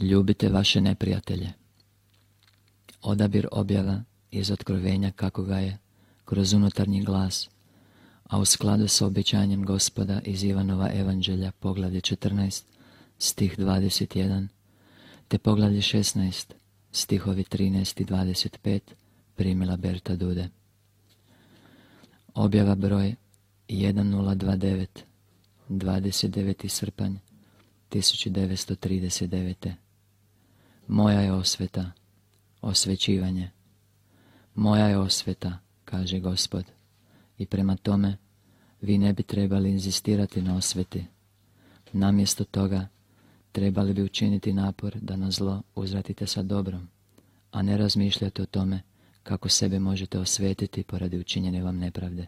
Ljubite vaše neprijatelje. Odabir objava iz otkrovenja kako ga je, kroz unutarnji glas, a u skladu sa obećanjem gospoda iz Ivanova evanđelja poglavlje 14, stih 21, te poglavlje 16, stihovi 13 i 25, primila Berta Dude. Objava broj 1029, 29. srpanj 1939. Moja je osveta, osvećivanje. Moja je osveta, kaže gospod, i prema tome vi ne bi trebali inzistirati na osveti. Namjesto toga trebali bi učiniti napor da na zlo uzratite sa dobrom, a ne razmišljati o tome kako sebe možete osvetiti poradi učinjene vam nepravde.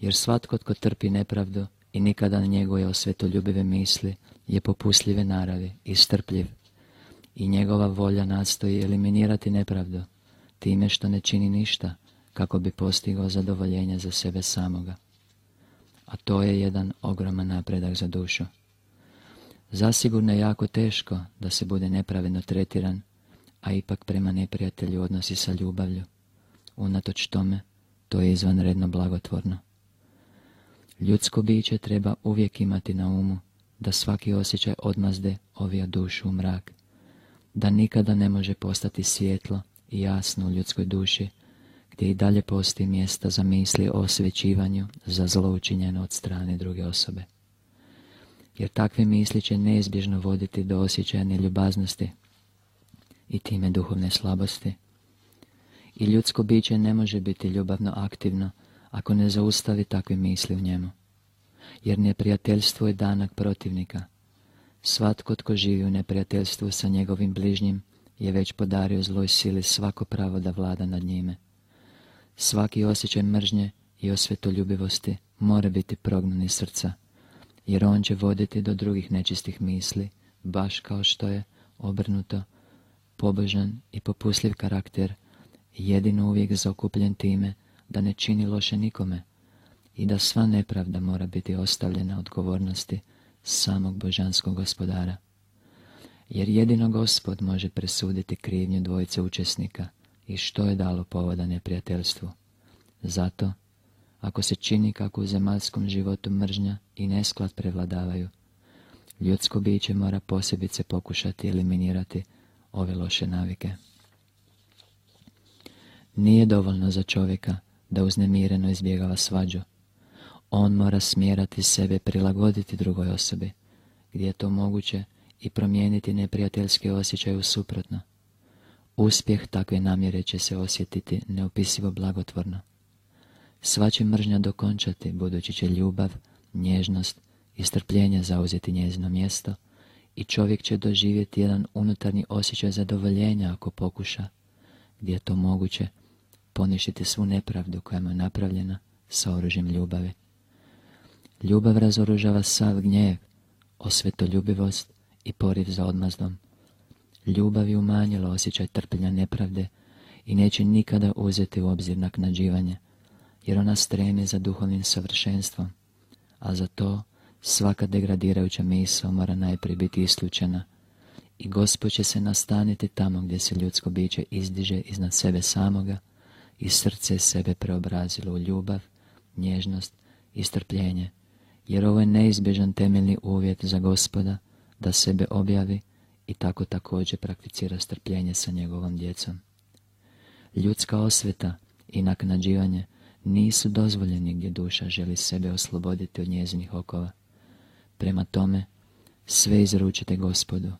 Jer svatko tko trpi nepravdu i nikada na njegove osvetoljubive misli je popustljive naravi i strpljiv i njegova volja nastoji eliminirati nepravdu time što ne čini ništa kako bi postigao zadovoljenje za sebe samoga. A to je jedan ogroman napredak za dušu. Zasigurno je jako teško da se bude nepravedno tretiran, a ipak prema neprijatelju odnosi sa ljubavlju. Unatoč tome, to je izvanredno blagotvorno. Ljudsko biće treba uvijek imati na umu da svaki osjećaj odmazde ovija dušu u mrak, da nikada ne može postati svjetlo i jasno u ljudskoj duši, gdje i dalje postoji mjesta za misli o osvećivanju za zlo učinjeno od strane druge osobe. Jer takve misli će neizbježno voditi do osjećaja neljubaznosti i time duhovne slabosti. I ljudsko biće ne može biti ljubavno aktivno ako ne zaustavi takve misli u njemu. Jer neprijateljstvo je danak protivnika. Svatko tko živi u neprijateljstvu sa njegovim bližnjim je već podario zloj sili svako pravo da vlada nad njime. Svaki osjećaj mržnje i osvetoljubivosti mora biti prognan iz srca, jer on će voditi do drugih nečistih misli, baš kao što je obrnuto, pobožan i popustljiv karakter, jedino uvijek zaokupljen time da ne čini loše nikome i da sva nepravda mora biti ostavljena odgovornosti samog božanskog gospodara. Jer jedino gospod može presuditi krivnju dvojice učesnika i što je dalo povoda neprijateljstvu. Zato, ako se čini kako u zemaljskom životu mržnja i nesklad prevladavaju, ljudsko biće mora posebice pokušati eliminirati ove loše navike. Nije dovoljno za čovjeka da uznemireno izbjegava svađu. On mora smjerati sebe prilagoditi drugoj osobi, gdje je to moguće i promijeniti neprijateljske osjećaje u suprotno. Uspjeh takve namjere će se osjetiti neopisivo blagotvorno. Sva će mržnja dokončati, budući će ljubav, nježnost i strpljenje zauzeti njezino mjesto i čovjek će doživjeti jedan unutarnji osjećaj zadovoljenja ako pokuša, gdje je to moguće, poništiti svu nepravdu koja mu je napravljena sa oružjem ljubavi. Ljubav razoružava sav gnjev, osvetoljubivost i poriv za odmazdom. Ljubav je umanjila osjećaj trpljenja nepravde i neće nikada uzeti u obzir naknađivanje, jer ona stremi za duhovnim savršenstvom, a za to svaka degradirajuća misao mora najprije biti isključena i Gospod će se nastaniti tamo gdje se ljudsko biće izdiže iznad sebe samoga i srce sebe preobrazilo u ljubav, nježnost i strpljenje, jer ovo je neizbježan temeljni uvjet za gospoda da sebe objavi i tako također prakticira strpljenje sa njegovom djecom. Ljudska osveta i naknađivanje nisu dozvoljeni gdje duša želi sebe osloboditi od njezinih okova. Prema tome, sve izručite gospodu,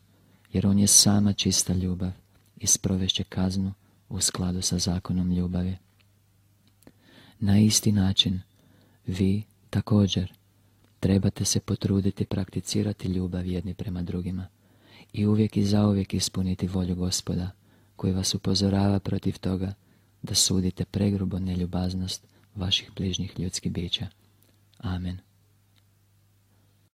jer on je sama čista ljubav i sprovešće kaznu u skladu sa zakonom ljubavi. Na isti način, vi također trebate se potruditi prakticirati ljubav jedni prema drugima i uvijek i zauvijek ispuniti volju gospoda, koji vas upozorava protiv toga da sudite pregrubo neljubaznost vaših bližnjih ljudskih bića. Amen.